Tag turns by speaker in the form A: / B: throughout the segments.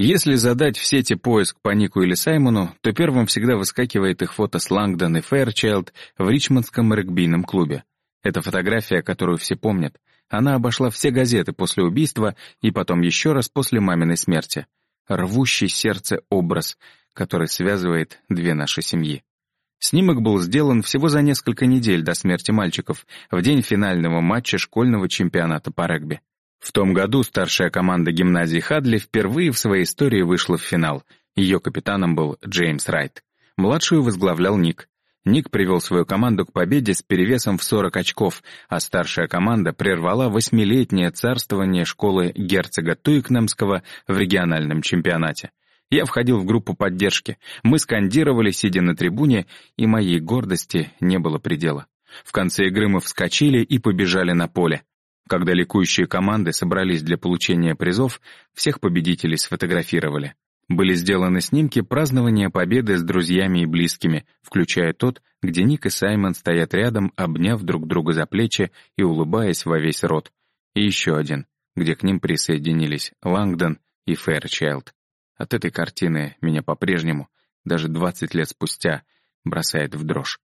A: Если задать в сети поиск по Нику или Саймону, то первым всегда выскакивает их фото с Лангдон и Фэрчайлд в ричмондском регбийном клубе. Это фотография, которую все помнят. Она обошла все газеты после убийства и потом еще раз после маминой смерти. Рвущий сердце образ, который связывает две наши семьи. Снимок был сделан всего за несколько недель до смерти мальчиков, в день финального матча школьного чемпионата по регби. В том году старшая команда гимназии Хадли впервые в своей истории вышла в финал. Ее капитаном был Джеймс Райт. Младшую возглавлял Ник. Ник привел свою команду к победе с перевесом в 40 очков, а старшая команда прервала восьмилетнее царствование школы герцога Туикнемского в региональном чемпионате. Я входил в группу поддержки. Мы скандировали, сидя на трибуне, и моей гордости не было предела. В конце игры мы вскочили и побежали на поле. Когда ликующие команды собрались для получения призов, всех победителей сфотографировали. Были сделаны снимки празднования победы с друзьями и близкими, включая тот, где Ник и Саймон стоят рядом, обняв друг друга за плечи и улыбаясь во весь рот. И еще один, где к ним присоединились Лангдон и Фэрчайлд. От этой картины меня по-прежнему, даже 20 лет спустя, бросает в дрожь.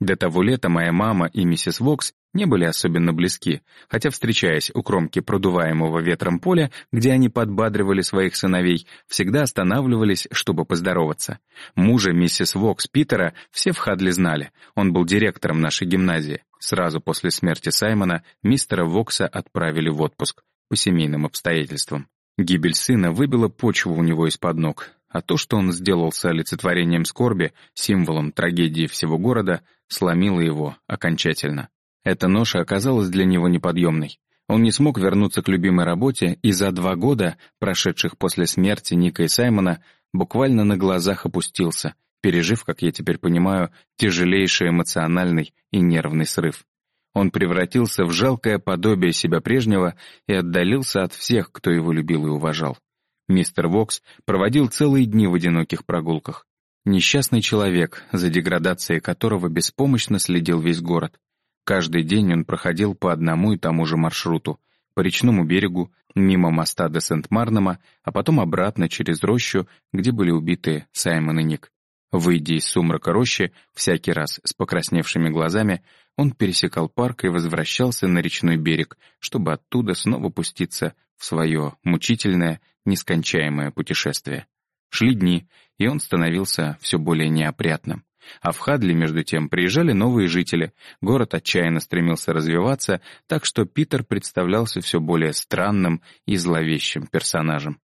A: До того лета моя мама и миссис Вокс не были особенно близки, хотя, встречаясь у кромки продуваемого ветром поля, где они подбадривали своих сыновей, всегда останавливались, чтобы поздороваться. Мужа миссис Вокс Питера все в Хадли знали, он был директором нашей гимназии. Сразу после смерти Саймона мистера Вокса отправили в отпуск по семейным обстоятельствам. Гибель сына выбила почву у него из-под ног, а то, что он сделался олицетворением скорби, символом трагедии всего города, сломило его окончательно. Эта ноша оказалась для него неподъемной. Он не смог вернуться к любимой работе и за два года, прошедших после смерти Ника и Саймона, буквально на глазах опустился, пережив, как я теперь понимаю, тяжелейший эмоциональный и нервный срыв. Он превратился в жалкое подобие себя прежнего и отдалился от всех, кто его любил и уважал. Мистер Вокс проводил целые дни в одиноких прогулках. Несчастный человек, за деградацией которого беспомощно следил весь город. Каждый день он проходил по одному и тому же маршруту, по речному берегу, мимо моста до Сент-Марнома, а потом обратно через рощу, где были убиты Саймон и Ник. Выйдя из сумрака рощи, всякий раз с покрасневшими глазами, он пересекал парк и возвращался на речной берег, чтобы оттуда снова пуститься в свое мучительное, нескончаемое путешествие. Шли дни, и он становился все более неопрятным. А в Хадли, между тем, приезжали новые жители, город отчаянно стремился развиваться, так что Питер представлялся все более странным и зловещим персонажем.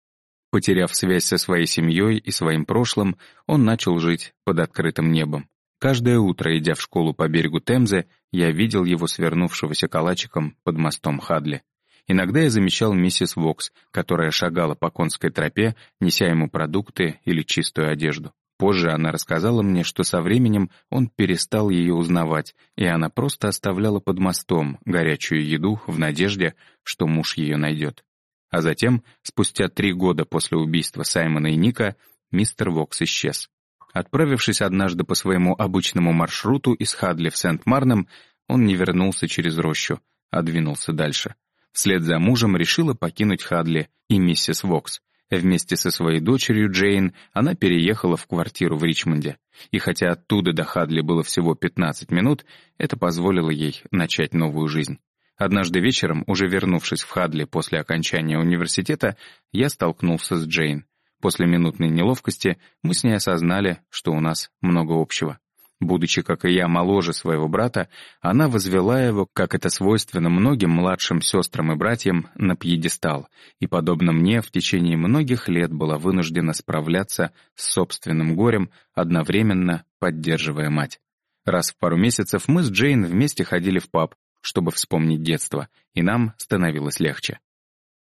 A: Потеряв связь со своей семьей и своим прошлым, он начал жить под открытым небом. Каждое утро, идя в школу по берегу Темзы, я видел его свернувшегося калачиком под мостом Хадли. Иногда я замечал миссис Вокс, которая шагала по конской тропе, неся ему продукты или чистую одежду. Позже она рассказала мне, что со временем он перестал ее узнавать, и она просто оставляла под мостом горячую еду в надежде, что муж ее найдет. А затем, спустя три года после убийства Саймона и Ника, мистер Вокс исчез. Отправившись однажды по своему обычному маршруту из Хадли в Сент-Марном, он не вернулся через рощу, а двинулся дальше. Вслед за мужем решила покинуть Хадли и миссис Вокс. Вместе со своей дочерью Джейн она переехала в квартиру в Ричмонде. И хотя оттуда до Хадли было всего 15 минут, это позволило ей начать новую жизнь. Однажды вечером, уже вернувшись в Хадли после окончания университета, я столкнулся с Джейн. После минутной неловкости мы с ней осознали, что у нас много общего. Будучи, как и я, моложе своего брата, она возвела его, как это свойственно многим младшим сестрам и братьям, на пьедестал, и, подобно мне, в течение многих лет была вынуждена справляться с собственным горем, одновременно поддерживая мать. Раз в пару месяцев мы с Джейн вместе ходили в паб, чтобы вспомнить детство, и нам становилось легче.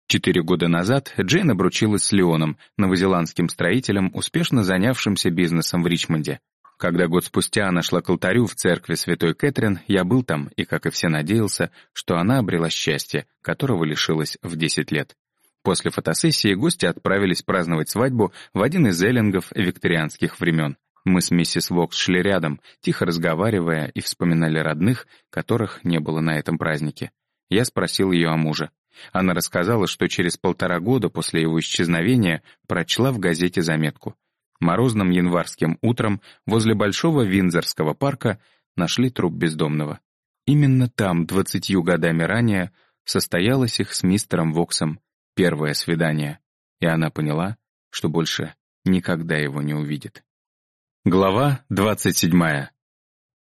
A: Четыре года назад Джейн обручилась с Леоном, новозеландским строителем, успешно занявшимся бизнесом в Ричмонде. Когда год спустя она шла к алтарю в церкви Святой Кэтрин, я был там и, как и все, надеялся, что она обрела счастье, которого лишилась в 10 лет. После фотосессии гости отправились праздновать свадьбу в один из эллингов викторианских времен. Мы с миссис Вокс шли рядом, тихо разговаривая и вспоминали родных, которых не было на этом празднике. Я спросил ее о муже. Она рассказала, что через полтора года после его исчезновения прочла в газете заметку. Морозным январским утром возле Большого Виндзорского парка нашли труп бездомного. Именно там, двадцатью годами ранее, состоялось их с мистером Воксом первое свидание, и она поняла, что больше никогда его не увидит. Глава двадцать седьмая.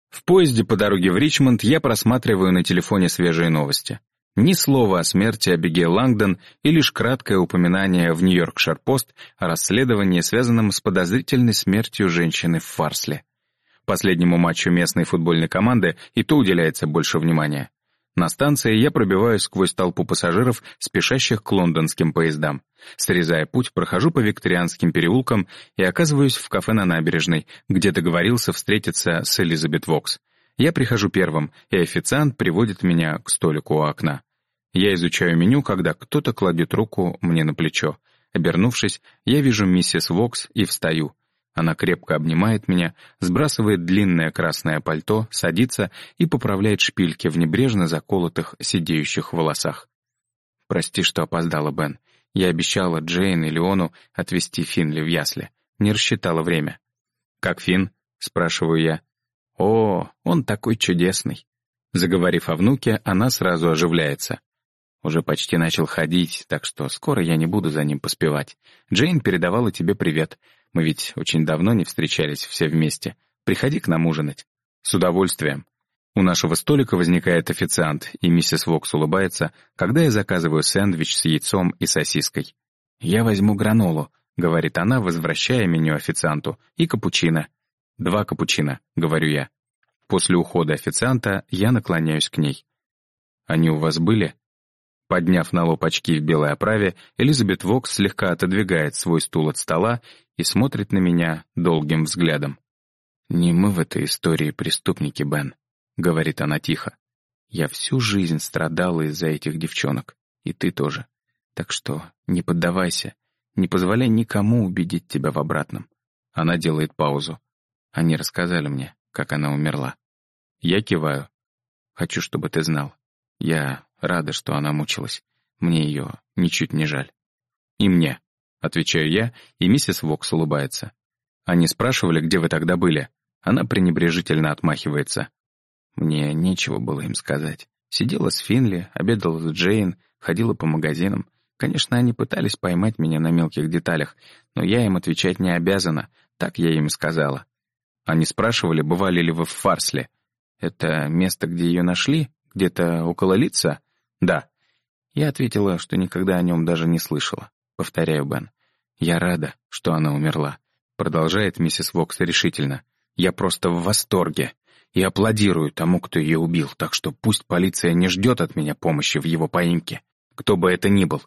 A: В поезде по дороге в Ричмонд я просматриваю на телефоне свежие новости. Ни слова о смерти Абигейл Лангдон и лишь краткое упоминание в Нью-Йоркшир-Пост о расследовании, связанном с подозрительной смертью женщины в Фарсле. Последнему матчу местной футбольной команды и то уделяется больше внимания. На станции я пробиваюсь сквозь толпу пассажиров, спешащих к лондонским поездам. Срезая путь, прохожу по Викторианским переулкам и оказываюсь в кафе на набережной, где договорился встретиться с Элизабет Вокс. Я прихожу первым, и официант приводит меня к столику у окна. Я изучаю меню, когда кто-то кладет руку мне на плечо. Обернувшись, я вижу миссис Вокс и встаю. Она крепко обнимает меня, сбрасывает длинное красное пальто, садится и поправляет шпильки в небрежно заколотых сидеющих волосах. «Прости, что опоздала, Бен. Я обещала Джейн и Леону отвезти Финли в ясли. Не рассчитала время». «Как Фин?» — спрашиваю я. «О, он такой чудесный». Заговорив о внуке, она сразу оживляется. Уже почти начал ходить, так что скоро я не буду за ним поспевать. Джейн передавала тебе привет. Мы ведь очень давно не встречались все вместе. Приходи к нам ужинать. С удовольствием. У нашего столика возникает официант, и миссис Вокс улыбается, когда я заказываю сэндвич с яйцом и сосиской. «Я возьму гранолу», — говорит она, возвращая меню официанту, «и капучино». «Два капучино», — говорю я. После ухода официанта я наклоняюсь к ней. «Они у вас были?» Подняв на лоб очки в белой оправе, Элизабет Вокс слегка отодвигает свой стул от стола и смотрит на меня долгим взглядом. «Не мы в этой истории преступники, Бен», — говорит она тихо. «Я всю жизнь страдала из-за этих девчонок, и ты тоже. Так что не поддавайся, не позволяй никому убедить тебя в обратном». Она делает паузу. Они рассказали мне, как она умерла. Я киваю. Хочу, чтобы ты знал. Я рада, что она мучилась. Мне ее ничуть не жаль. И мне, отвечаю я, и миссис Вокс улыбается. Они спрашивали, где вы тогда были. Она пренебрежительно отмахивается. Мне нечего было им сказать. Сидела с Финли, обедала с Джейн, ходила по магазинам. Конечно, они пытались поймать меня на мелких деталях, но я им отвечать не обязана, так я им сказала. Они спрашивали, бывали ли вы в Фарсле. Это место, где ее нашли? Где-то около лица? Да. Я ответила, что никогда о нем даже не слышала. Повторяю, Бен. Я рада, что она умерла. Продолжает миссис Вокс решительно. Я просто в восторге. И аплодирую тому, кто ее убил, так что пусть полиция не ждет от меня помощи в его поимке. Кто бы это ни был.